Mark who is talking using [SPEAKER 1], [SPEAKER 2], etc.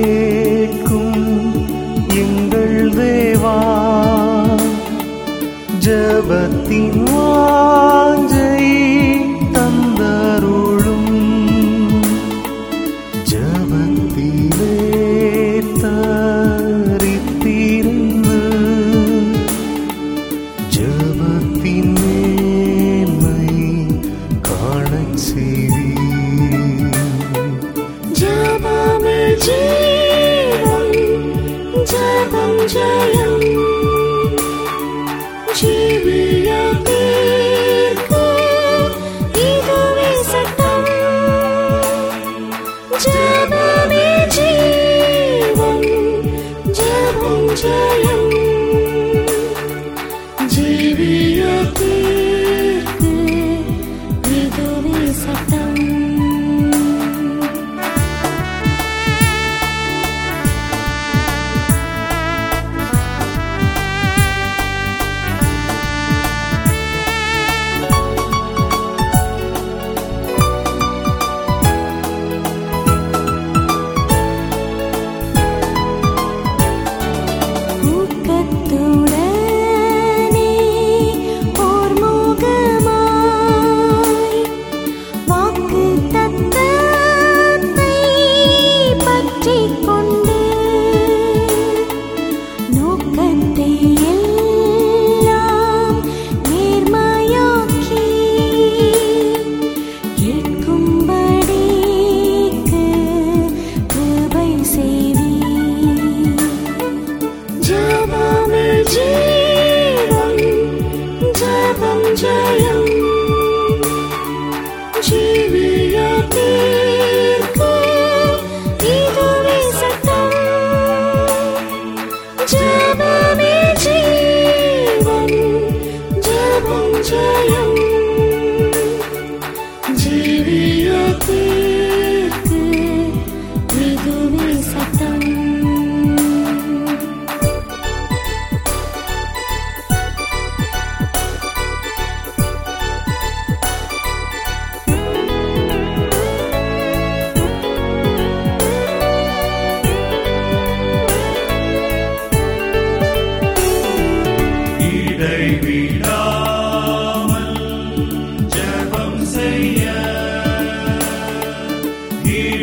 [SPEAKER 1] கேட்கும் எங்கள் தேவா. ஜபத்தின் வாஞ்சை தந்தருளும். ஜபத்திலே தரித்திருந்து. ஜபத்தின் மேன்மை காண செய்தி
[SPEAKER 2] ஜபமே Yeah. എത്തിയ 我有。